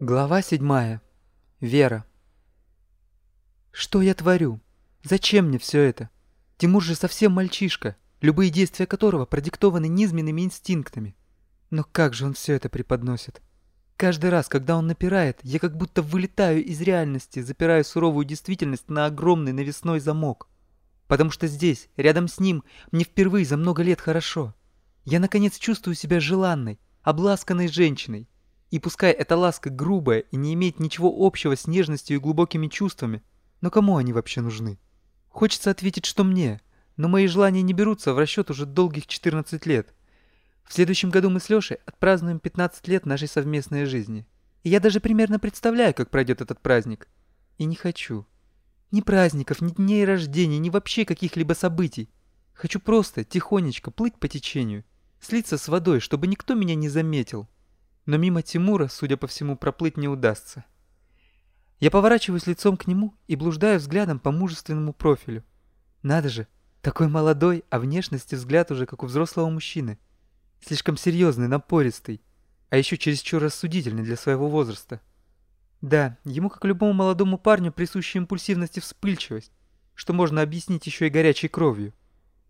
Глава седьмая. Вера. Что я творю? Зачем мне все это? Тимур же совсем мальчишка, любые действия которого продиктованы низменными инстинктами. Но как же он все это преподносит? Каждый раз, когда он напирает, я как будто вылетаю из реальности, запирая суровую действительность на огромный навесной замок. Потому что здесь, рядом с ним, мне впервые за много лет хорошо. Я наконец чувствую себя желанной, обласканной женщиной, и пускай эта ласка грубая и не имеет ничего общего с нежностью и глубокими чувствами, но кому они вообще нужны? Хочется ответить, что мне, но мои желания не берутся в расчет уже долгих 14 лет. В следующем году мы с Лешей отпразднуем 15 лет нашей совместной жизни. И я даже примерно представляю, как пройдет этот праздник. И не хочу. Ни праздников, ни дней рождения, ни вообще каких-либо событий. Хочу просто, тихонечко, плыть по течению, слиться с водой, чтобы никто меня не заметил но мимо Тимура, судя по всему, проплыть не удастся. Я поворачиваюсь лицом к нему и блуждаю взглядом по мужественному профилю. Надо же, такой молодой, а внешности взгляд уже как у взрослого мужчины. Слишком серьезный, напористый, а еще чересчур рассудительный для своего возраста. Да, ему, как любому молодому парню, присуща импульсивность и вспыльчивость, что можно объяснить еще и горячей кровью.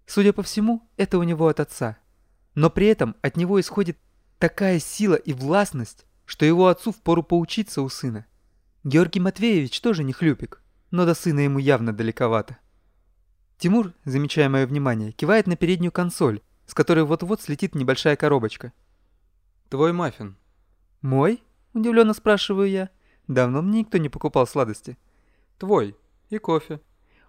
Судя по всему, это у него от отца. Но при этом от него исходит такая сила и властность, что его отцу впору поучиться у сына. Георгий Матвеевич тоже не хлюпик, но до сына ему явно далековато. Тимур, замечая мое внимание, кивает на переднюю консоль, с которой вот-вот слетит небольшая коробочка. «Твой маффин». «Мой?» – удивленно спрашиваю я. Давно мне никто не покупал сладости. «Твой. И кофе».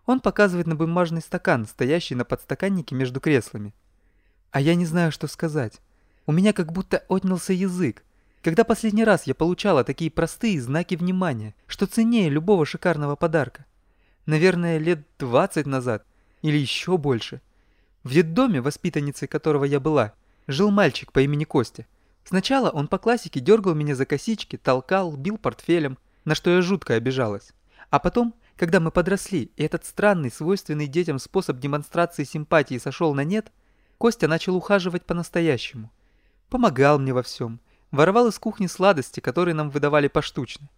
Он показывает на бумажный стакан, стоящий на подстаканнике между креслами. А я не знаю, что сказать. У меня как будто отнялся язык. Когда последний раз я получала такие простые знаки внимания, что ценнее любого шикарного подарка? Наверное, лет 20 назад или еще больше. В детдоме, воспитанницей которого я была, жил мальчик по имени Костя. Сначала он по классике дергал меня за косички, толкал, бил портфелем, на что я жутко обижалась. А потом, когда мы подросли, и этот странный, свойственный детям способ демонстрации симпатии сошел на нет, Костя начал ухаживать по-настоящему помогал мне во всем, воровал из кухни сладости, которые нам выдавали поштучно.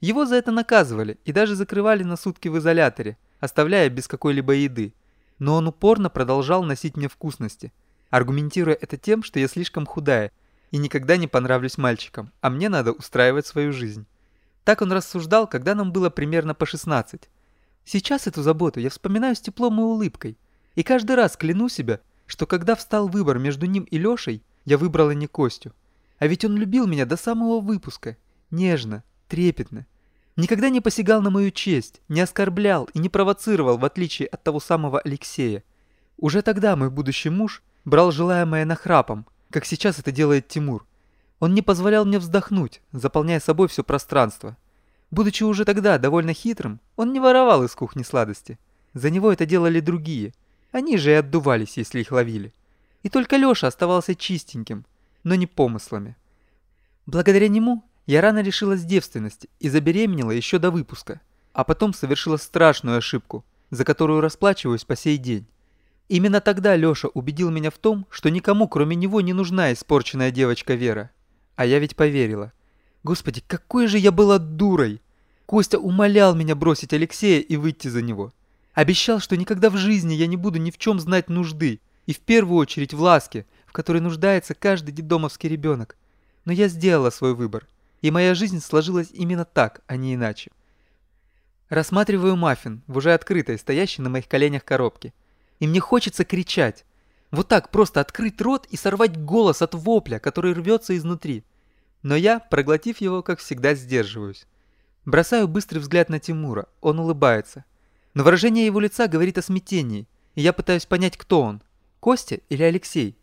Его за это наказывали и даже закрывали на сутки в изоляторе, оставляя без какой-либо еды. Но он упорно продолжал носить мне вкусности, аргументируя это тем, что я слишком худая и никогда не понравлюсь мальчикам, а мне надо устраивать свою жизнь. Так он рассуждал, когда нам было примерно по 16. Сейчас эту заботу я вспоминаю с теплом и улыбкой. И каждый раз кляну себя, что когда встал выбор между ним и Лешей, я выбрала не Костю. А ведь он любил меня до самого выпуска. Нежно, трепетно. Никогда не посягал на мою честь, не оскорблял и не провоцировал, в отличие от того самого Алексея. Уже тогда мой будущий муж брал желаемое нахрапом, как сейчас это делает Тимур. Он не позволял мне вздохнуть, заполняя собой все пространство. Будучи уже тогда довольно хитрым, он не воровал из кухни сладости. За него это делали другие. Они же и отдувались, если их ловили. И только Леша оставался чистеньким, но не помыслами. Благодаря нему я рано лишилась девственности и забеременела еще до выпуска, а потом совершила страшную ошибку, за которую расплачиваюсь по сей день. Именно тогда Леша убедил меня в том, что никому кроме него не нужна испорченная девочка Вера. А я ведь поверила. Господи, какой же я была дурой! Костя умолял меня бросить Алексея и выйти за него. Обещал, что никогда в жизни я не буду ни в чем знать нужды, и в первую очередь в ласке, в которой нуждается каждый детдомовский ребенок. Но я сделала свой выбор, и моя жизнь сложилась именно так, а не иначе. Рассматриваю маффин в уже открытой, стоящей на моих коленях коробке. И мне хочется кричать. Вот так просто открыть рот и сорвать голос от вопля, который рвется изнутри. Но я, проглотив его, как всегда, сдерживаюсь. Бросаю быстрый взгляд на Тимура, он улыбается. Но выражение его лица говорит о смятении, и я пытаюсь понять, кто он. Костя или Алексей?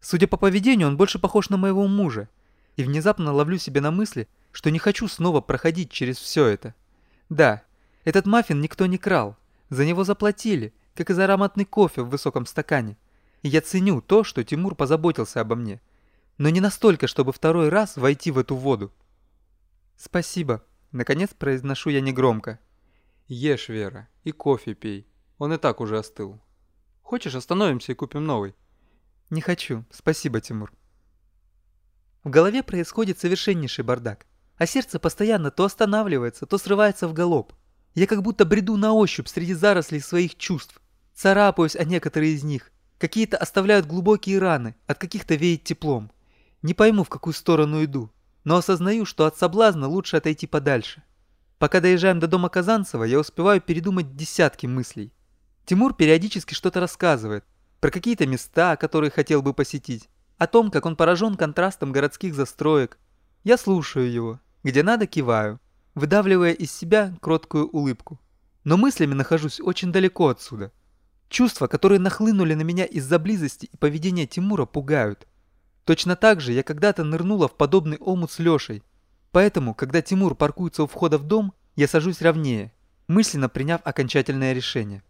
Судя по поведению, он больше похож на моего мужа. И внезапно ловлю себя на мысли, что не хочу снова проходить через все это. Да, этот маффин никто не крал. За него заплатили, как и за ароматный кофе в высоком стакане. И я ценю то, что Тимур позаботился обо мне. Но не настолько, чтобы второй раз войти в эту воду. «Спасибо», — наконец произношу я негромко. «Ешь, Вера, и кофе пей. Он и так уже остыл». Хочешь, остановимся и купим новый?» «Не хочу. Спасибо, Тимур». В голове происходит совершеннейший бардак. а сердце постоянно то останавливается, то срывается в галоп. Я как будто бреду на ощупь среди зарослей своих чувств, царапаюсь о некоторые из них. Какие-то оставляют глубокие раны, от каких-то веет теплом. Не пойму, в какую сторону иду, но осознаю, что от соблазна лучше отойти подальше. Пока доезжаем до дома Казанцева, я успеваю передумать десятки мыслей. Тимур периодически что-то рассказывает, про какие-то места, которые хотел бы посетить, о том, как он поражен контрастом городских застроек. Я слушаю его, где надо киваю, выдавливая из себя кроткую улыбку. Но мыслями нахожусь очень далеко отсюда. Чувства, которые нахлынули на меня из-за близости и поведения Тимура, пугают. Точно так же я когда-то нырнула в подобный омут с Лешей. Поэтому, когда Тимур паркуется у входа в дом, я сажусь ровнее, мысленно приняв окончательное решение.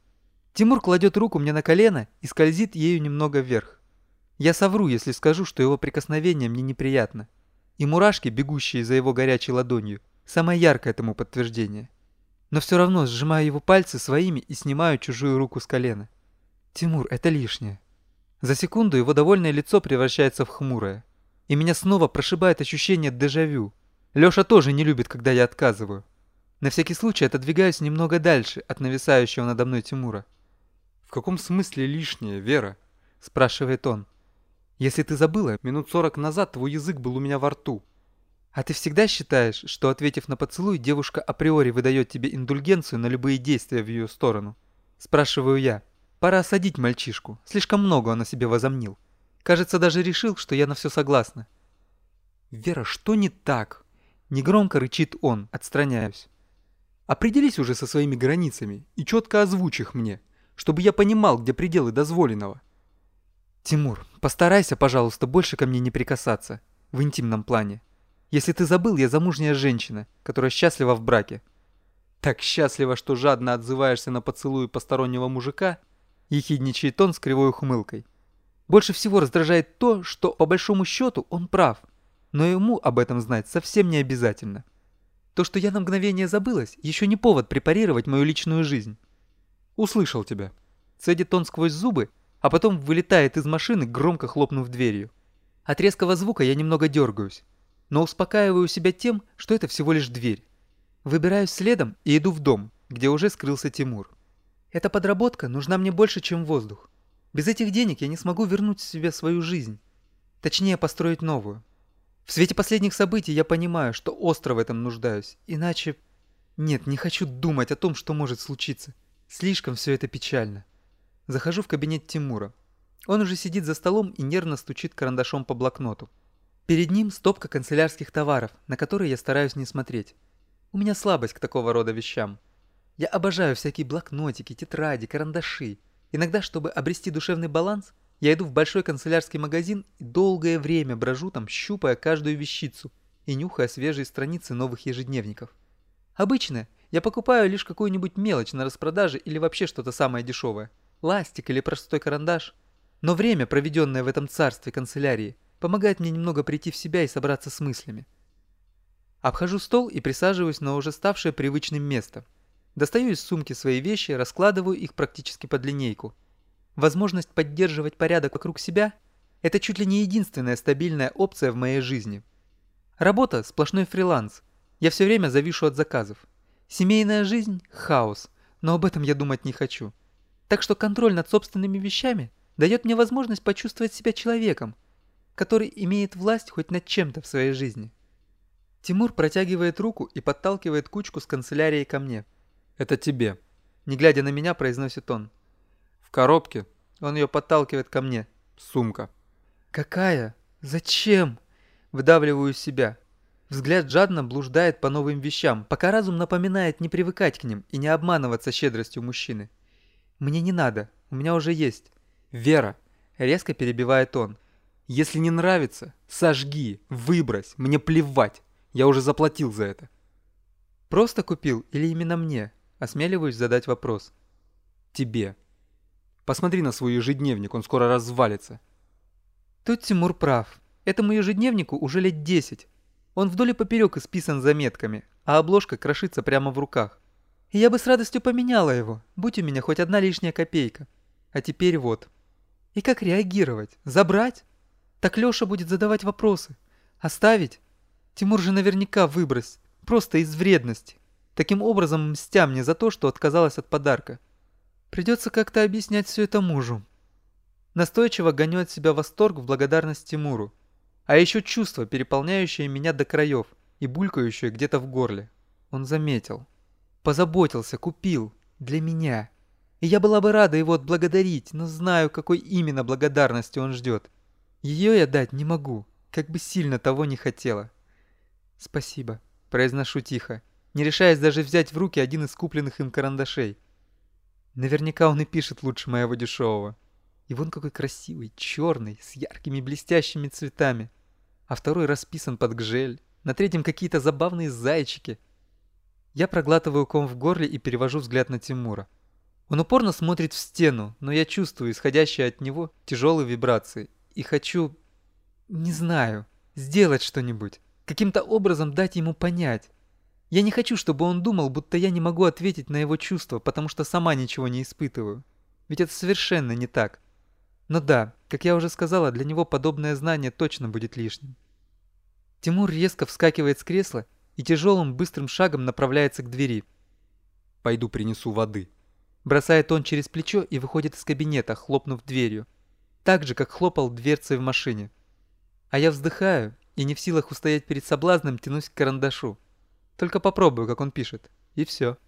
Тимур кладет руку мне на колено и скользит ею немного вверх. Я совру, если скажу, что его прикосновение мне неприятно. И мурашки, бегущие за его горячей ладонью, самое яркое этому подтверждение. Но все равно сжимаю его пальцы своими и снимаю чужую руку с колена. Тимур, это лишнее. За секунду его довольное лицо превращается в хмурое. И меня снова прошибает ощущение дежавю. Лёша тоже не любит, когда я отказываю. На всякий случай отодвигаюсь немного дальше от нависающего надо мной Тимура. «В каком смысле лишнее, Вера?» – спрашивает он. «Если ты забыла, минут сорок назад твой язык был у меня во рту». «А ты всегда считаешь, что, ответив на поцелуй, девушка априори выдает тебе индульгенцию на любые действия в ее сторону?» – спрашиваю я. Пора осадить мальчишку. Слишком много он о себе возомнил. Кажется, даже решил, что я на все согласна. «Вера, что не так?» Негромко рычит он, отстраняюсь. «Определись уже со своими границами и четко озвучь их мне, чтобы я понимал, где пределы дозволенного». «Тимур, постарайся, пожалуйста, больше ко мне не прикасаться. В интимном плане. Если ты забыл, я замужняя женщина, которая счастлива в браке». «Так счастлива, что жадно отзываешься на поцелуи постороннего мужика?» Ехидничает он с кривой ухмылкой. Больше всего раздражает то, что, по большому счету, он прав. Но ему об этом знать совсем не обязательно. То, что я на мгновение забылась, еще не повод препарировать мою личную жизнь. Услышал тебя. Цедит он сквозь зубы, а потом вылетает из машины, громко хлопнув дверью. От резкого звука я немного дергаюсь, но успокаиваю себя тем, что это всего лишь дверь. Выбираюсь следом и иду в дом, где уже скрылся Тимур. Эта подработка нужна мне больше, чем воздух. Без этих денег я не смогу вернуть себе свою жизнь. Точнее, построить новую. В свете последних событий я понимаю, что остро в этом нуждаюсь. Иначе... Нет, не хочу думать о том, что может случиться. Слишком все это печально. Захожу в кабинет Тимура. Он уже сидит за столом и нервно стучит карандашом по блокноту. Перед ним стопка канцелярских товаров, на которые я стараюсь не смотреть. У меня слабость к такого рода вещам. Я обожаю всякие блокнотики, тетради, карандаши. Иногда, чтобы обрести душевный баланс, я иду в большой канцелярский магазин и долгое время брожу там, щупая каждую вещицу и нюхая свежие страницы новых ежедневников. Обычно я покупаю лишь какую-нибудь мелочь на распродаже или вообще что-то самое дешевое. Ластик или простой карандаш. Но время, проведенное в этом царстве канцелярии, помогает мне немного прийти в себя и собраться с мыслями. Обхожу стол и присаживаюсь на уже ставшее привычным место – Достаю из сумки свои вещи, раскладываю их практически под линейку. Возможность поддерживать порядок вокруг себя – это чуть ли не единственная стабильная опция в моей жизни. Работа – сплошной фриланс. Я все время завишу от заказов. Семейная жизнь – хаос, но об этом я думать не хочу. Так что контроль над собственными вещами дает мне возможность почувствовать себя человеком, который имеет власть хоть над чем-то в своей жизни. Тимур протягивает руку и подталкивает кучку с канцелярией ко мне – это тебе. Не глядя на меня, произносит он. В коробке. Он ее подталкивает ко мне. Сумка. Какая? Зачем? Выдавливаю себя. Взгляд жадно блуждает по новым вещам, пока разум напоминает не привыкать к ним и не обманываться щедростью мужчины. Мне не надо, у меня уже есть. Вера, резко перебивает он. Если не нравится, сожги, выбрось, мне плевать. Я уже заплатил за это. Просто купил или именно мне? Осмеливаюсь задать вопрос. Тебе. Посмотри на свой ежедневник, он скоро развалится. Тут Тимур прав. Этому ежедневнику уже лет 10. Он вдоль и поперек исписан заметками, а обложка крошится прямо в руках. Я бы с радостью поменяла его, будь у меня хоть одна лишняя копейка. А теперь вот. И как реагировать? Забрать? Так Лёша будет задавать вопросы. Оставить? Тимур же наверняка выбрось, просто из вредности. Таким образом мстя мне за то, что отказалась от подарка. Придется как-то объяснять все это мужу. Настойчиво гоню от себя восторг в благодарность Тимуру. А еще чувство, переполняющее меня до краев и булькающее где-то в горле. Он заметил. Позаботился, купил. Для меня. И я была бы рада его отблагодарить, но знаю, какой именно благодарности он ждет. Ее я дать не могу, как бы сильно того не хотела. «Спасибо», – произношу тихо, не решаясь даже взять в руки один из купленных им карандашей. Наверняка он и пишет лучше моего дешевого. И вон какой красивый, черный, с яркими блестящими цветами. А второй расписан под гжель, на третьем какие-то забавные зайчики. Я проглатываю ком в горле и перевожу взгляд на Тимура. Он упорно смотрит в стену, но я чувствую исходящие от него тяжелые вибрации. И хочу... Не знаю. Сделать что-нибудь. Каким-то образом дать ему понять. Я не хочу, чтобы он думал, будто я не могу ответить на его чувства, потому что сама ничего не испытываю. Ведь это совершенно не так. Но да, как я уже сказала, для него подобное знание точно будет лишним. Тимур резко вскакивает с кресла и тяжелым быстрым шагом направляется к двери. «Пойду принесу воды», Бросает он через плечо и выходит из кабинета, хлопнув дверью. Так же, как хлопал дверцей в машине. А я вздыхаю и не в силах устоять перед соблазном тянусь к карандашу. Только попробую, как он пишет. И все.